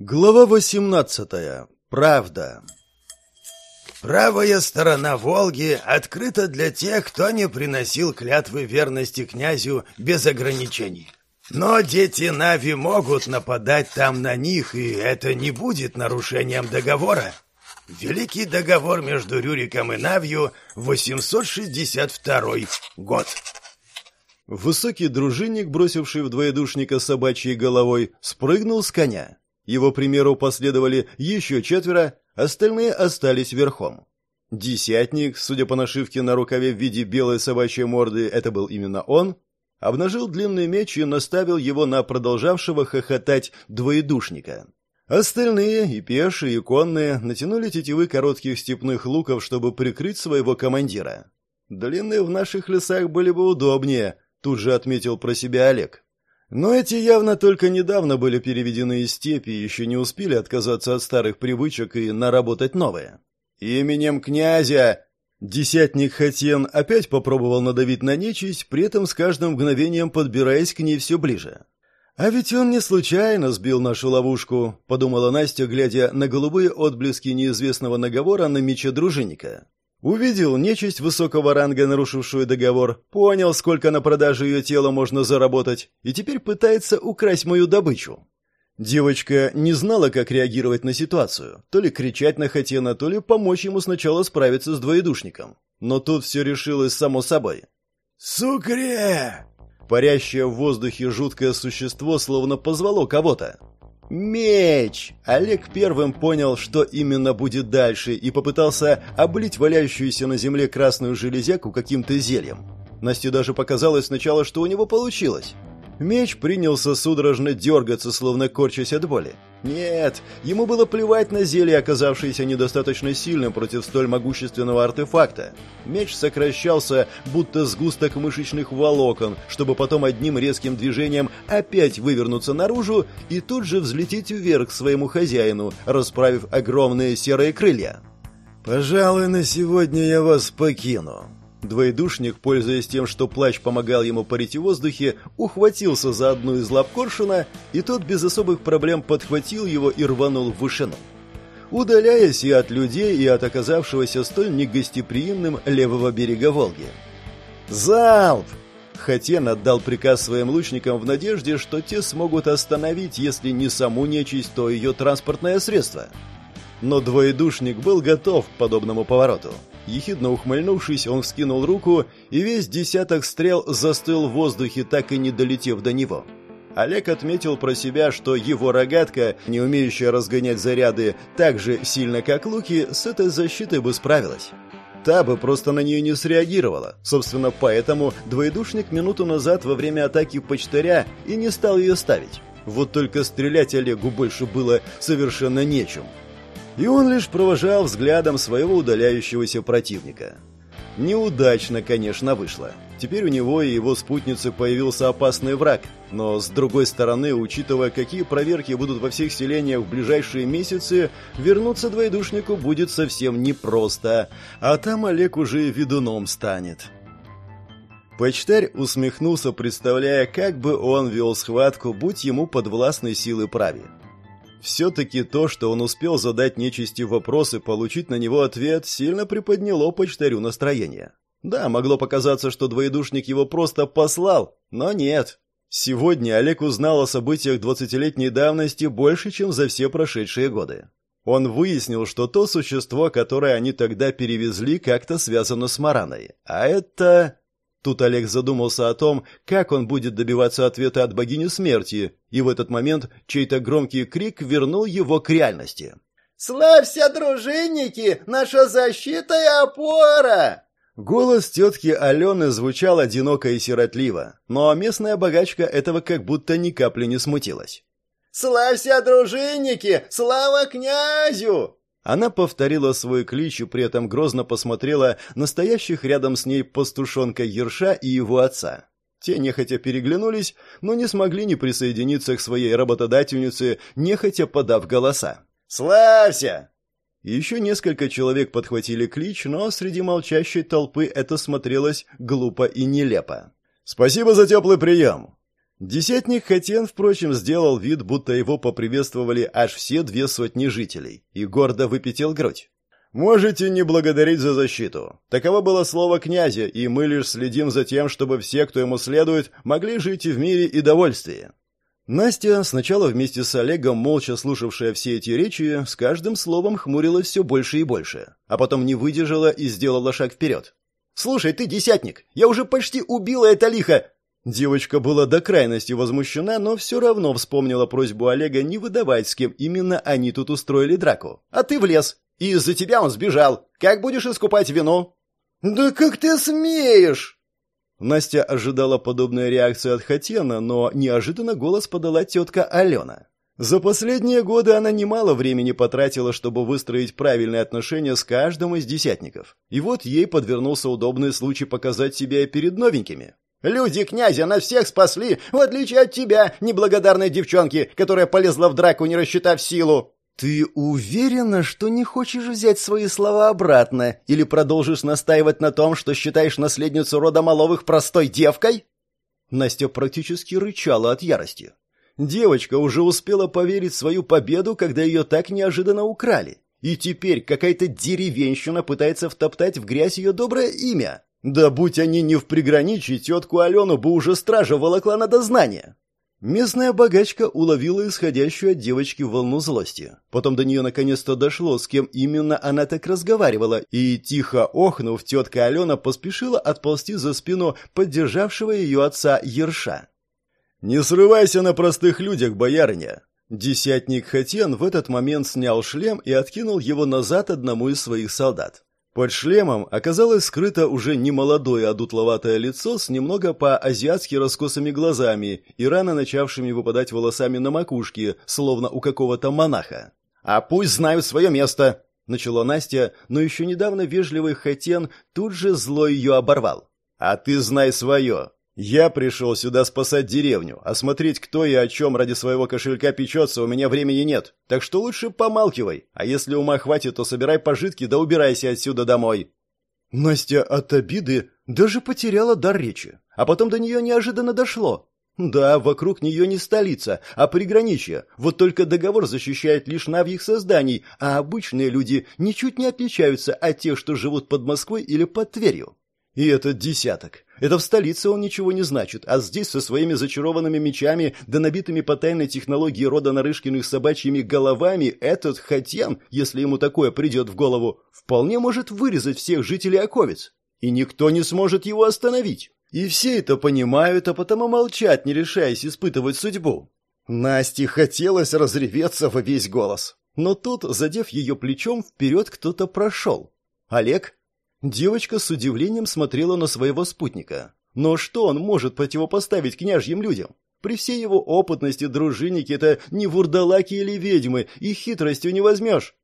Глава 18. Правда. Правая сторона Волги открыта для тех, кто не приносил клятвы верности князю без ограничений. Но дети Нави могут нападать там на них, и это не будет нарушением договора. Великий договор между Рюриком и Навью 862 год. Высокий дружинник, бросивший в двоедушника собачьей головой, спрыгнул с коня. Его примеру последовали еще четверо, остальные остались верхом. Десятник, судя по нашивке на рукаве в виде белой собачьей морды, это был именно он, обнажил длинный меч и наставил его на продолжавшего хохотать двоедушника. Остальные, и пешие, и конные, натянули тетивы коротких степных луков, чтобы прикрыть своего командира. «Длинные в наших лесах были бы удобнее», — тут же отметил про себя Олег. Но эти явно только недавно были переведены из степи и еще не успели отказаться от старых привычек и наработать новые. «Именем князя!» Десятник Хатен опять попробовал надавить на нечисть, при этом с каждым мгновением подбираясь к ней все ближе. «А ведь он не случайно сбил нашу ловушку», — подумала Настя, глядя на голубые отблески неизвестного наговора на мече дружинника. Увидел нечисть высокого ранга, нарушившую договор, понял, сколько на продаже ее тела можно заработать, и теперь пытается украсть мою добычу. Девочка не знала, как реагировать на ситуацию, то ли кричать на Хатена, то ли помочь ему сначала справиться с двоедушником. Но тут все решилось само собой. «Сукре!» Парящее в воздухе жуткое существо словно позвало кого-то. Меч! Олег первым понял, что именно будет дальше, и попытался облить валяющуюся на земле красную железяку каким-то зельем. Насте даже показалось сначала, что у него получилось. Меч принялся судорожно дергаться, словно корчась от боли. Нет, ему было плевать на зелье, оказавшееся недостаточно сильным против столь могущественного артефакта. Меч сокращался, будто сгусток мышечных волокон, чтобы потом одним резким движением опять вывернуться наружу и тут же взлететь вверх к своему хозяину, расправив огромные серые крылья. «Пожалуй, на сегодня я вас покину», Двоедушник, пользуясь тем, что плащ помогал ему парить в воздухе, ухватился за одну из лап коршуна, и тот без особых проблем подхватил его и рванул в вышину. Удаляясь и от людей, и от оказавшегося столь негостеприимным левого берега Волги. «Залп!» Хатен отдал приказ своим лучникам в надежде, что те смогут остановить, если не саму нечисть, то ее транспортное средство. Но двоедушник был готов к подобному повороту. Ехидно ухмыльнувшись, он вскинул руку, и весь десяток стрел застыл в воздухе, так и не долетев до него. Олег отметил про себя, что его рогатка, не умеющая разгонять заряды так же сильно, как луки, с этой защитой бы справилась. Та бы просто на нее не среагировала. Собственно, поэтому двоедушник минуту назад во время атаки почтаря и не стал ее ставить. Вот только стрелять Олегу больше было совершенно нечем и он лишь провожал взглядом своего удаляющегося противника. Неудачно, конечно, вышло. Теперь у него и его спутницы появился опасный враг, но с другой стороны, учитывая, какие проверки будут во всех селениях в ближайшие месяцы, вернуться двоедушнику будет совсем непросто, а там Олег уже ведуном станет. Почтарь усмехнулся, представляя, как бы он вел схватку, будь ему подвластной силы прави. Все-таки то, что он успел задать нечисти вопрос и получить на него ответ, сильно приподняло почтарю настроение. Да, могло показаться, что двоедушник его просто послал, но нет. Сегодня Олег узнал о событиях двадцатилетней давности больше, чем за все прошедшие годы. Он выяснил, что то существо, которое они тогда перевезли, как-то связано с Мараной. А это... Тут Олег задумался о том, как он будет добиваться ответа от богини смерти, и в этот момент чей-то громкий крик вернул его к реальности. «Славься, дружинники! Наша защита и опора!» Голос тетки Алены звучал одиноко и сиротливо, но местная богачка этого как будто ни капли не смутилась. «Славься, дружинники! Слава князю!» Она повторила свой клич и при этом грозно посмотрела на стоящих рядом с ней пастушонка Ерша и его отца. Те нехотя переглянулись, но не смогли не присоединиться к своей работодательнице, нехотя подав голоса. «Славься!» Еще несколько человек подхватили клич, но среди молчащей толпы это смотрелось глупо и нелепо. «Спасибо за теплый прием!» Десятник Хатен, впрочем, сделал вид, будто его поприветствовали аж все две сотни жителей, и гордо выпятил грудь. «Можете не благодарить за защиту. Таково было слово князя, и мы лишь следим за тем, чтобы все, кто ему следует, могли жить в мире и довольстве». Настя, сначала вместе с Олегом, молча слушавшая все эти речи, с каждым словом хмурилась все больше и больше, а потом не выдержала и сделала шаг вперед. «Слушай, ты десятник, я уже почти убила это лихо!» Девочка была до крайности возмущена, но все равно вспомнила просьбу Олега не выдавать, с кем именно они тут устроили драку. «А ты влез, и из-за тебя он сбежал. Как будешь искупать вину?» «Да как ты смеешь?» Настя ожидала подобную реакцию от Хатена, но неожиданно голос подала тетка Алена. За последние годы она немало времени потратила, чтобы выстроить правильные отношения с каждым из десятников. И вот ей подвернулся удобный случай показать себя перед новенькими. Люди князя нас всех спасли, в отличие от тебя, неблагодарной девчонки, которая полезла в драку, не рассчитав силу. Ты уверена, что не хочешь взять свои слова обратно или продолжишь настаивать на том, что считаешь наследницу рода Маловых простой девкой? Настя практически рычала от ярости. Девочка уже успела поверить в свою победу, когда ее так неожиданно украли. И теперь какая-то деревенщина пытается втоптать в грязь ее доброе имя. Да будь они не в приграничье, тетку Алену бы уже стража волокла на дознание. Местная богачка уловила исходящую от девочки волну злости. Потом до нее наконец-то дошло, с кем именно она так разговаривала, и, тихо охнув, тетка Алена поспешила отползти за спину поддержавшего ее отца Ерша. «Не срывайся на простых людях, боярыня!» Десятник Хатен в этот момент снял шлем и откинул его назад одному из своих солдат. Под шлемом оказалось скрыто уже немолодое одутловатое лицо с немного по-азиатски раскосыми глазами и рано начавшими выпадать волосами на макушке, словно у какого-то монаха. «А пусть знают свое место!» — начала Настя, но еще недавно вежливый Хатен тут же зло ее оборвал. «А ты знай свое!» Я пришел сюда спасать деревню, а смотреть, кто и о чем ради своего кошелька печется, у меня времени нет. Так что лучше помалкивай, а если ума хватит, то собирай пожитки да убирайся отсюда домой». Настя от обиды даже потеряла дар речи, а потом до нее неожиданно дошло. Да, вокруг нее не столица, а приграничье. Вот только договор защищает лишь навьих созданий, а обычные люди ничуть не отличаются от тех, что живут под Москвой или под Тверью. И этот десяток. Это в столице он ничего не значит, а здесь со своими зачарованными мечами да набитыми по тайной технологии рода Нарышкиных собачьими головами этот Хатен, если ему такое придет в голову, вполне может вырезать всех жителей Оковец. И никто не сможет его остановить. И все это понимают, а потому молчат, не решаясь испытывать судьбу. Насте хотелось разреветься во весь голос. Но тут, задев ее плечом, вперед кто-то прошел. Олег Девочка с удивлением смотрела на своего спутника. Но что он может противопоставить княжьим людям? При всей его опытности дружинники — это не вурдалаки или ведьмы, и хитростью не возьмешь.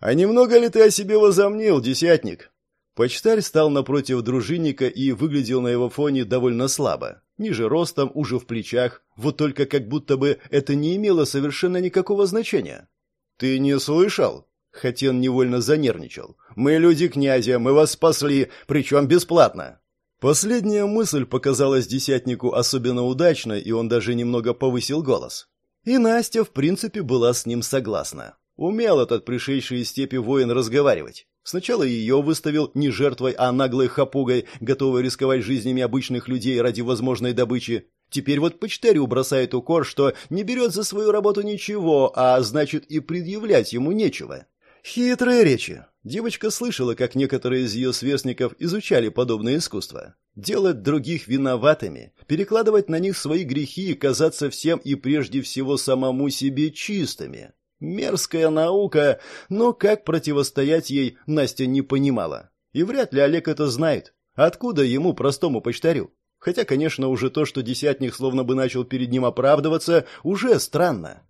А немного ли ты о себе возомнил, десятник? Почтарь стал напротив дружинника и выглядел на его фоне довольно слабо. Ниже ростом, уже в плечах, вот только как будто бы это не имело совершенно никакого значения. «Ты не слышал?» Хатен невольно занервничал. «Мы люди князя, мы вас спасли, причем бесплатно!» Последняя мысль показалась десятнику особенно удачной, и он даже немного повысил голос. И Настя, в принципе, была с ним согласна. Умел этот пришедший из степи воин разговаривать. Сначала ее выставил не жертвой, а наглой хапугой, готовой рисковать жизнями обычных людей ради возможной добычи. Теперь вот почтарю бросает укор, что не берет за свою работу ничего, а значит и предъявлять ему нечего. Хитрые речи. Девочка слышала, как некоторые из ее сверстников изучали подобное искусство. Делать других виноватыми, перекладывать на них свои грехи и казаться всем и прежде всего самому себе чистыми. Мерзкая наука, но как противостоять ей Настя не понимала. И вряд ли Олег это знает. Откуда ему, простому почтарю? Хотя, конечно, уже то, что десятник словно бы начал перед ним оправдываться, уже странно.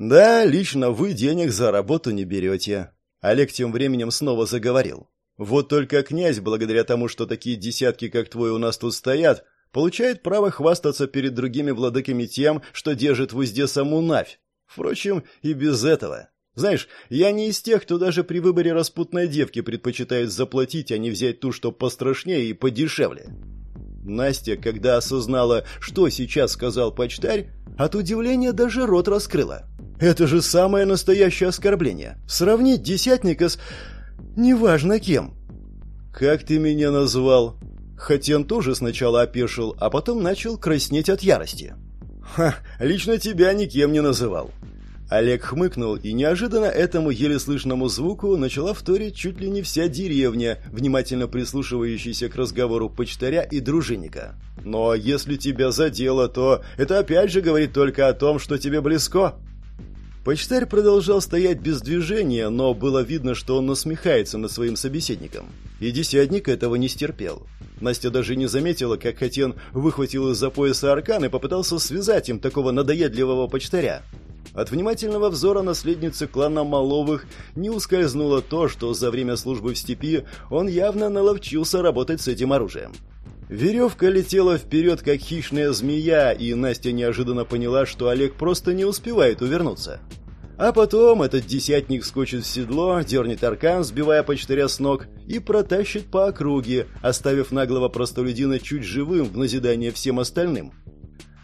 «Да, лично вы денег за работу не берете». Олег тем временем снова заговорил. «Вот только князь, благодаря тому, что такие десятки, как твой, у нас тут стоят, получает право хвастаться перед другими владыками тем, что держит в узде саму Навь. Впрочем, и без этого. Знаешь, я не из тех, кто даже при выборе распутной девки предпочитает заплатить, а не взять ту, что пострашнее и подешевле». Настя, когда осознала, что сейчас сказал почтарь, от удивления даже рот раскрыла. Это же самое настоящее оскорбление. Сравнить десятника с... неважно кем. «Как ты меня назвал?» Хатен тоже сначала опешил, а потом начал краснеть от ярости. «Ха, лично тебя никем не называл». Олег хмыкнул, и неожиданно этому еле слышному звуку начала вторить чуть ли не вся деревня, внимательно прислушивающаяся к разговору почтаря и дружинника. «Но если тебя задело, то это опять же говорит только о том, что тебе близко». Почтарь продолжал стоять без движения, но было видно, что он насмехается над своим собеседником. И десятник этого не стерпел. Настя даже не заметила, как Хатен выхватил из-за пояса аркан и попытался связать им такого надоедливого почтаря. От внимательного взора наследницы клана Маловых не ускользнуло то, что за время службы в степи он явно наловчился работать с этим оружием. Веревка летела вперед, как хищная змея, и Настя неожиданно поняла, что Олег просто не успевает увернуться. А потом этот десятник скочит в седло, дернет аркан, сбивая почтаря с ног, и протащит по округе, оставив наглого простолюдина чуть живым в назидание всем остальным.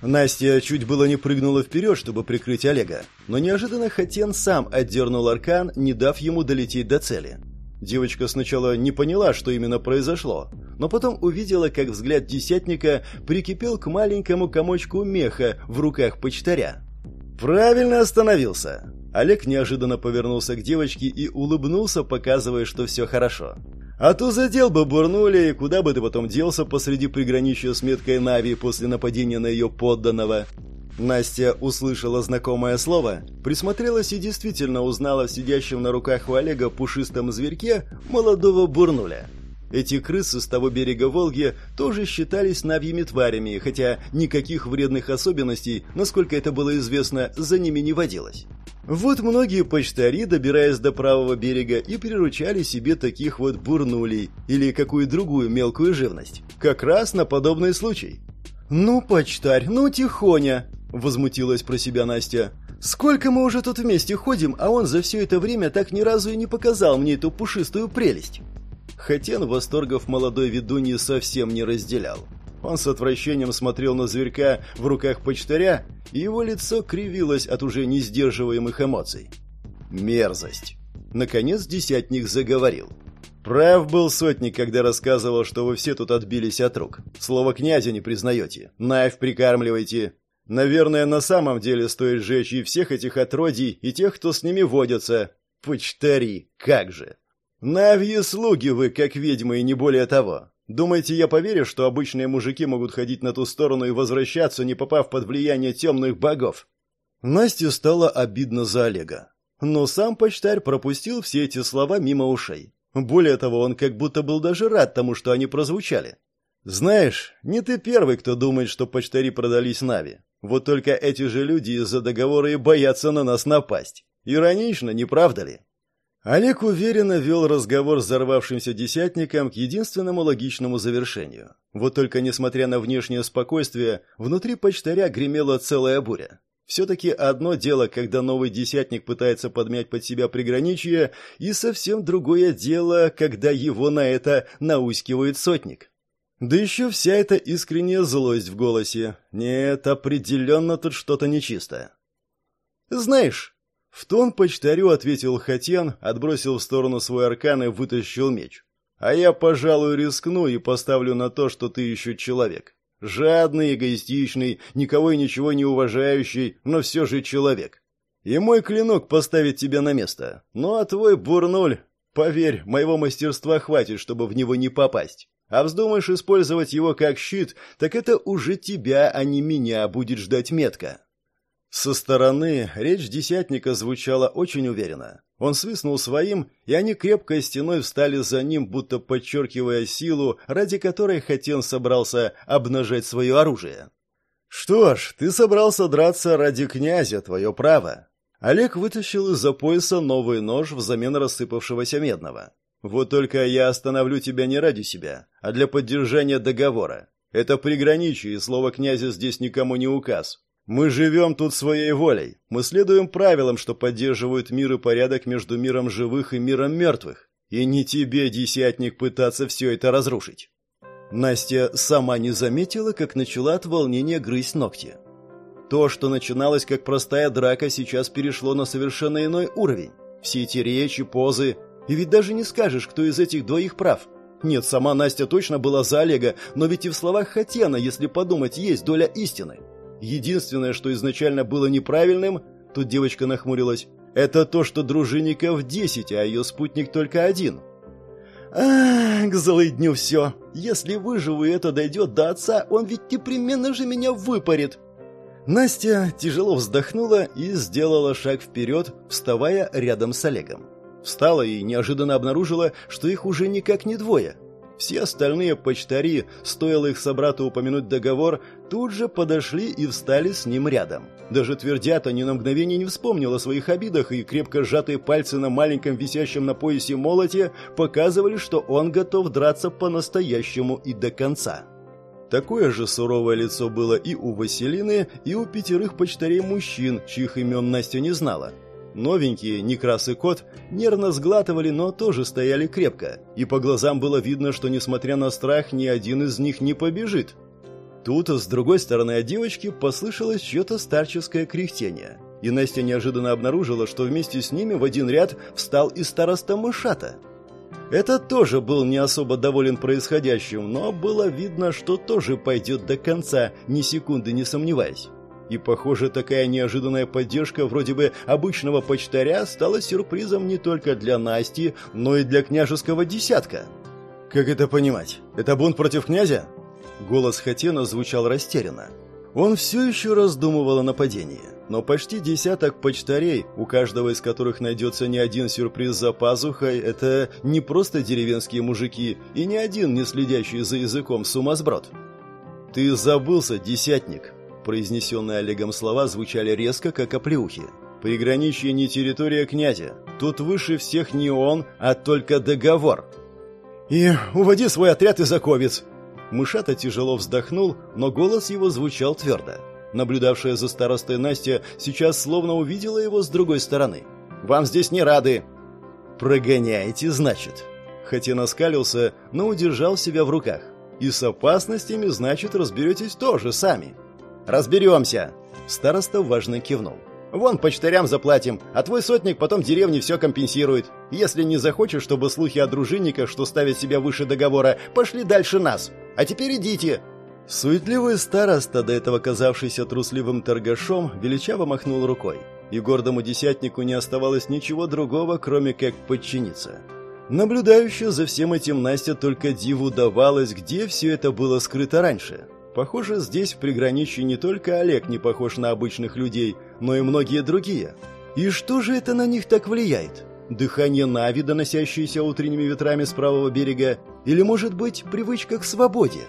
Настя чуть было не прыгнула вперед, чтобы прикрыть Олега, но неожиданно Хатен сам отдернул аркан, не дав ему долететь до цели. Девочка сначала не поняла, что именно произошло, но потом увидела, как взгляд десятника прикипел к маленькому комочку меха в руках почтаря. «Правильно остановился!» Олег неожиданно повернулся к девочке и улыбнулся, показывая, что все хорошо. «А то задел бы бурнули, и куда бы ты потом делся посреди приграничья с меткой Нави после нападения на ее подданного?» Настя услышала знакомое слово, присмотрелась и действительно узнала в сидящем на руках у Олега пушистом зверьке молодого бурнуля. Эти крысы с того берега Волги тоже считались навьими тварями, хотя никаких вредных особенностей, насколько это было известно, за ними не водилось. Вот многие почтари, добираясь до правого берега, и приручали себе таких вот бурнулей или какую другую мелкую живность. Как раз на подобный случай. «Ну, почтарь, ну, тихоня!» — возмутилась про себя Настя. «Сколько мы уже тут вместе ходим, а он за все это время так ни разу и не показал мне эту пушистую прелесть!» Хатен восторгов молодой ведуньи совсем не разделял. Он с отвращением смотрел на зверька в руках почтаря, и его лицо кривилось от уже не сдерживаемых эмоций. Мерзость. Наконец десятник заговорил. Прав был сотник, когда рассказывал, что вы все тут отбились от рук. Слово князя не признаете. Найв прикармливаете. Наверное, на самом деле стоит сжечь и всех этих отродий, и тех, кто с ними водится. Почтари, как же. Навьи слуги вы, как ведьмы, и не более того. Думаете, я поверю, что обычные мужики могут ходить на ту сторону и возвращаться, не попав под влияние темных богов? Насте стало обидно за Олега. Но сам почтарь пропустил все эти слова мимо ушей. Более того, он как будто был даже рад тому, что они прозвучали. Знаешь, не ты первый, кто думает, что почтари продались Нави. Вот только эти же люди из-за договора и боятся на нас напасть. Иронично, не правда ли? Олег уверенно вел разговор с взорвавшимся десятником к единственному логичному завершению. Вот только, несмотря на внешнее спокойствие, внутри почтаря гремела целая буря. Все-таки одно дело, когда новый десятник пытается подмять под себя приграничье, и совсем другое дело, когда его на это наускивает сотник. Да еще вся эта искренняя злость в голосе. Нет, определенно тут что-то нечисто. «Знаешь», в тон почтарю ответил Хатен, отбросил в сторону свой аркан и вытащил меч. «А я, пожалуй, рискну и поставлю на то, что ты еще человек. Жадный, эгоистичный, никого и ничего не уважающий, но все же человек. И мой клинок поставит тебя на место. Ну а твой бурнуль, поверь, моего мастерства хватит, чтобы в него не попасть. А вздумаешь использовать его как щит, так это уже тебя, а не меня будет ждать метка». Со стороны речь десятника звучала очень уверенно. Он свистнул своим, и они крепкой стеной встали за ним, будто подчеркивая силу, ради которой Хатен собрался обнажать свое оружие. «Что ж, ты собрался драться ради князя, твое право». Олег вытащил из-за пояса новый нож взамен рассыпавшегося медного. «Вот только я остановлю тебя не ради себя, а для поддержания договора. Это приграничие, и слово князя здесь никому не указ. Мы живем тут своей волей. Мы следуем правилам, что поддерживают мир и порядок между миром живых и миром мертвых. И не тебе, десятник, пытаться все это разрушить. Настя сама не заметила, как начала от волнения грызть ногти. То, что начиналось как простая драка, сейчас перешло на совершенно иной уровень. Все эти речи, позы. И ведь даже не скажешь, кто из этих двоих прав. Нет, сама Настя точно была за Олега, но ведь и в словах Хатена, если подумать, есть доля истины. Единственное, что изначально было неправильным, тут девочка нахмурилась, это то, что дружинников десять, а ее спутник только один. Ах, к злыдню все. Если выживу и это дойдет до отца, он ведь непременно же меня выпарит. Настя тяжело вздохнула и сделала шаг вперед, вставая рядом с Олегом. Встала и неожиданно обнаружила, что их уже никак не двое. Все остальные почтари, стоило их собрату упомянуть договор, тут же подошли и встали с ним рядом. Даже твердята ни на мгновение не вспомнил о своих обидах, и крепко сжатые пальцы на маленьком висящем на поясе молоте показывали, что он готов драться по-настоящему и до конца. Такое же суровое лицо было и у Василины, и у пятерых почтарей мужчин, чьих имен Настя не знала. Новенькие, Некрас и Кот, нервно сглатывали, но тоже стояли крепко, и по глазам было видно, что, несмотря на страх, ни один из них не побежит. Тут, с другой стороны от девочки, послышалось чье-то старческое кряхтение, и Настя неожиданно обнаружила, что вместе с ними в один ряд встал и староста Мышата – этот тоже был не особо доволен происходящим, но было видно, что тоже пойдет до конца, ни секунды не сомневаясь. И, похоже, такая неожиданная поддержка вроде бы обычного почтаря стала сюрпризом не только для Насти, но и для княжеского десятка. «Как это понимать? Это бунт против князя?» Голос Хатена звучал растерянно. Он все еще раздумывал о нападении, но почти десяток почтарей, у каждого из которых найдется не один сюрприз за пазухой, это не просто деревенские мужики и ни один не следящий за языком сумасброд. «Ты забылся, десятник!» Произнесенные Олегом слова звучали резко, как оплеухи. «Приграничье не территория князя. Тут выше всех не он, а только договор». «И уводи свой отряд из оковец!» Мышата тяжело вздохнул, но голос его звучал твердо. Наблюдавшая за старостой Настя сейчас словно увидела его с другой стороны. «Вам здесь не рады!» «Прогоняете, значит?» Хотя наскалился, но удержал себя в руках. «И с опасностями, значит, разберетесь тоже сами». «Разберемся!» Староста важно кивнул. Вон почтарям заплатим, а твой сотник потом деревне все компенсирует. Если не захочешь, чтобы слухи о дружинниках, что ставят себя выше договора, пошли дальше нас. А теперь идите!» Суетливый староста, до этого казавшийся трусливым торгашом, величаво махнул рукой. И гордому десятнику не оставалось ничего другого, кроме как подчиниться. Наблюдающая за всем этим Настя только диву давалась, где все это было скрыто раньше. Похоже, здесь в приграничье не только Олег не похож на обычных людей, но и многие другие. И что же это на них так влияет? Дыхание Нави, доносящееся утренними ветрами с правого берега? Или, может быть, привычка к свободе?